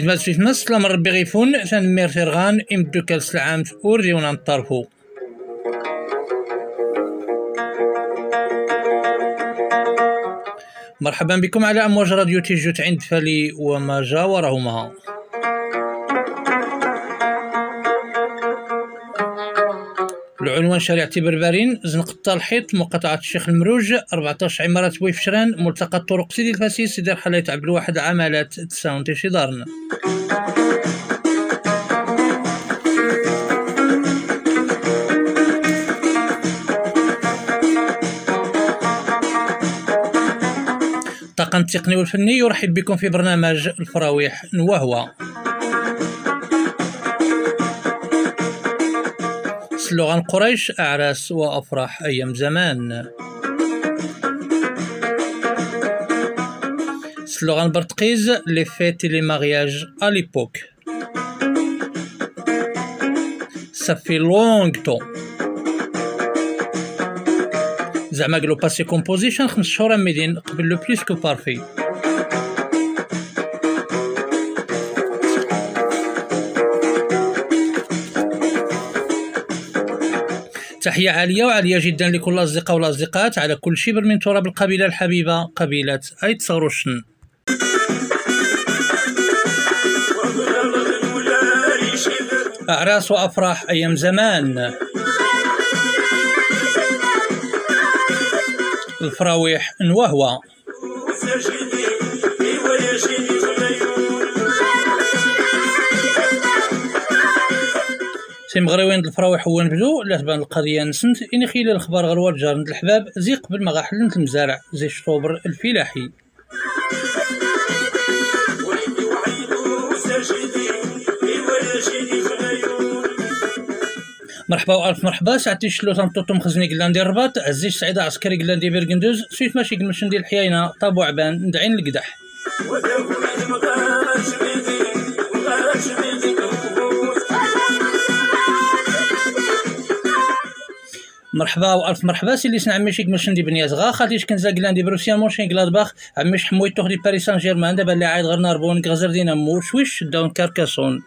ما في تمس سلام ربي غيفون. ثان مير تيرغان إمدو كالس العام وريونا نطرفو مرحبا بكم على أمواج راديو تيجوت عند فالي وما جاورهما العنوان شارع تبربرين زنقة الحيط مقاطعة الشيخ المروج 14 عمارة بويفشران ملتقى الطرق سيدي الفاسيس سيدي الحلايت عبد الواحد عمالات تساون تيشي دارنا الطاقم التقني والفني يرحب بكم في برنامج الفراويح سلوغان قريش أعراس وأفراح أيام زمان. سلوغان برتقيز لي فيت لي مارياج à l'époque ça fait longtemps زعما قالوا باسي كومبوزيشن خمس شهور ميدين قبل لو بليس كو بارفي تحية عالية وعالية جدا لكل الأصدقاء والأصدقات على كل شبر من تراب القبيلة الحبيبة قبيلة أيت صغروشن أعراس وأفراح أيام زمان. الفراويح نوهوى سي مغريوين الفراويح هو نبدو لا تبان القضية نسنت إني خيل الأخبار غروات جار الحباب زي قبل ما غاحلنت المزارع زي شطوبر الفلاحي. مرحبا وألف مرحبا ساعتي شلو تنطوطو مخزني قلاندي الرباط عزيز سعيدة عسكري قلاندي بيرقندوز سويت ماشي قمشن ديال الحياينة طابو عبان ندعين القدح. مرحبا والف مرحبا سي اللي عمي شي قمشن دي بنياز غا خالتيش كنزا قلاندي بروسيا مونشين غلادباخ عمي حموي توخدي باري سان جيرمان دابا اللي عايد غير ناربون غزر دينا مو شويش داون كاركاسون.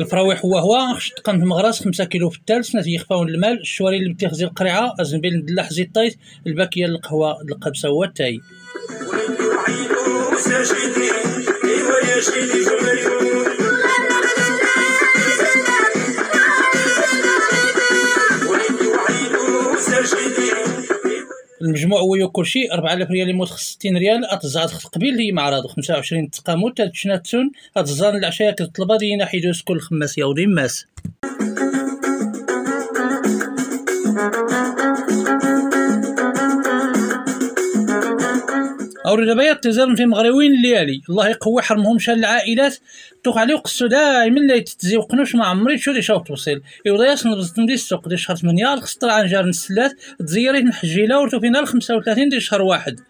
الفراويح هو هو تقن في مغراس خمسة كيلو في الثالث ناتي يخفاون المال. الشواري اللي بتيخزي القريعة أزنبيل ندلح زي الطيط الباكية القهوة القبسة هو التاي المجموع هو كل شيء 4000 ريال يموت 60 ريال أتزاد قبيل هي معرض 25 تقاموت تشناتسون اتزان العشاء كطلبة دينا حيدوس كل خماس يوضي ماس. أوري دابا تزال في مغريوين الليالي. الله يقوي حرمهم شان العائلات. توقع عليه قصو دائما لا يتزيوقنوش ما عمري شو دي شاو توصيل. يوضا ياسن بزتم دي السوق دي شهر 8 الخسطر عن جار نسلات تزيريت نحجيلا ورتو فينا 35 دي شهر واحد.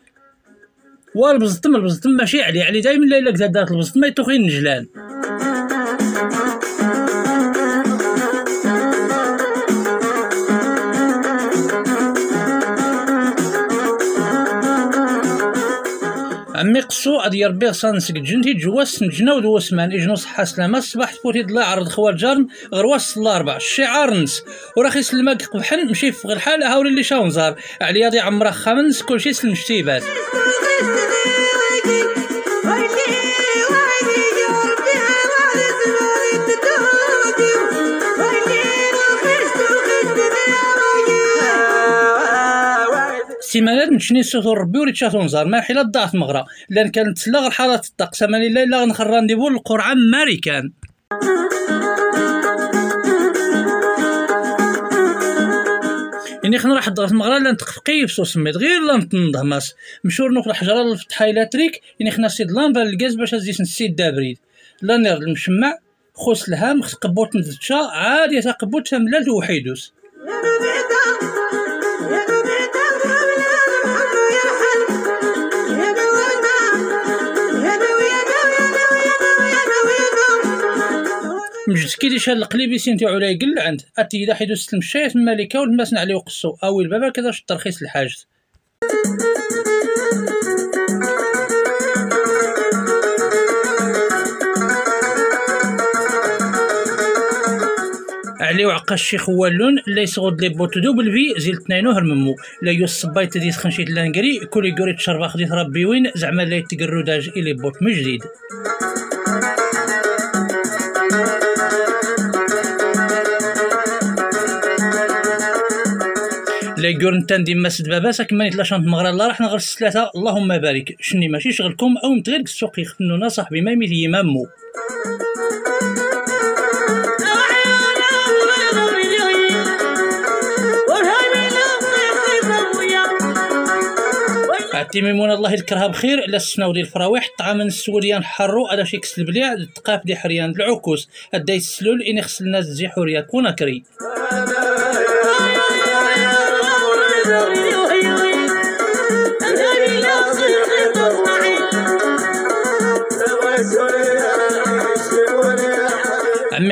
والبزتم البزتم ماشي علي علي دايما لا الا دارت البزتم ما يتوخين نجلان عمي قصو غادي يربي صانسك جنتي جواس نجنا ودو سمان إجنو صحة سلامة الصباح تفوتي ضلا عرض خوال جارن غرواس الاربع الشعار نس. وراخي سلماك قبحن مشي في غير حال هاولي اللي شاونزار عليا دي عمره خامنس كلشي سلم سيمانات نشني سوتو ربي وريت شاتو نزار. ما حيلا ضاعت مغرا لأن كانت تسلا غير حالات الطقس الله الا غنخر رانديفو للقرعه ماريكان. إني خنا راح ضغط مغرا لا نتقفقي في سميت. غير لا نتنضه ماس. مشور نوك الحجره الفتحة إلى تريك. إني خنا سيد لامبا الكاز باش ازيس نسيد دابريد. لا نير المشمع خوس الهام قبوت نتشا عادي تقبوت ملال وحيدوس. مجد كي شال القليبي سينتي علاي قل عند. أتي إذا حيدو سلم الشايف الملكة والمسن عليه وقصو اوي البابا كذا الترخيص الحاجز. علي وعقا الشيخ والون لا يسغد لي بوت دوبل في زيل تنينو هرممو. لا يو الصباي تدي خنشيت لانقري كولي قوري تشربا خديت ربي وين زعما لا يتقرو داج إلي بوت مجديد. لا يقول انت ديما سد باباس كما يتلاشانت مغرى الله راح نغرس ثلاثة اللهم بارك. شني ماشي شغلكم؟ أو متغير السوق يخنونا صاحبي ما يميت يمامو عتي ميمون الله يذكرها بخير. لا السناو ديال الفراويح. طعام السوريان حرو على شي كسل بليع. تقاف دي حريان العكوس. ادا يسلول إني خص الناس تزي حوريات كوناكري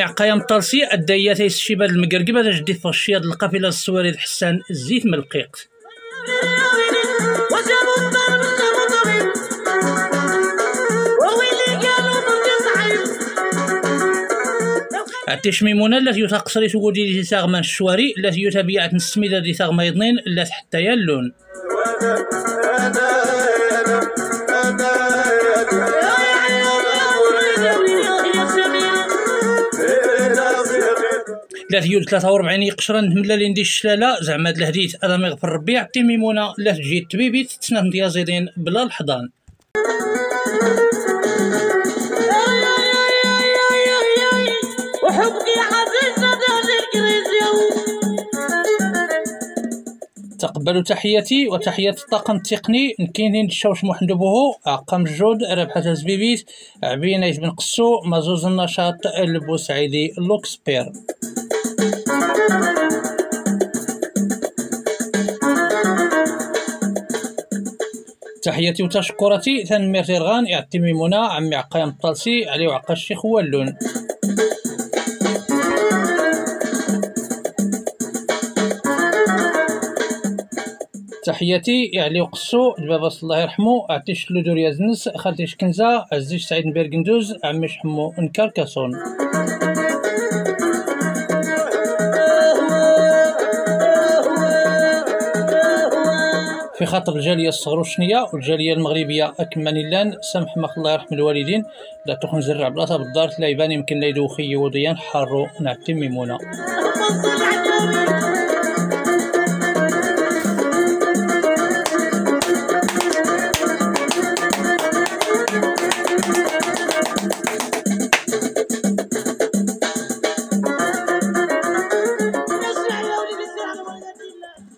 عقايا مطرسي الدايات الشيبان المقرقبة جدي فشياد القافلة السواري حسان الزيت من القيق التشميمونة التي يتقصري تقولي لي تغمى الشواري التي يتبيعت السميدة دي تغمى يضنين التي حتى يلون لا تيول 43 قشرة نتملى لي ندي الشلالة زعما هاد الهديت أنا ما يغفر ربي عطي ميمونة لا تجي تبيبيت تسنى ديازيدين بلا الحضان. تقبلوا تحياتي وتحيات الطاقم التقني نكينين الشوش محندبوه عقام الجود ربحة زبيبيت عبينيت بن قسو مزوز النشاط البوسعيدي لوكسبير. تحياتي وتشكرتي تنمير تيرغان يعطي ميمونة عمي عقايم الطلسي علي وعقا الشيخ والون تحياتي يعني وقصو البابا الله يرحمو عطيش لودور يازنس خالتيش كنزة عزيش سعيد بيرغندوز عميش حمو انكاركاسون في خاطر الجالية الصغروشنيه والجالية المغربية. اكمل لأن سامح ما الله يرحم الوالدين. لا تخن زرع بلاصة بالدار لا يبان يمكن لا يدوخي وديان. حارو نعتم ميمونة.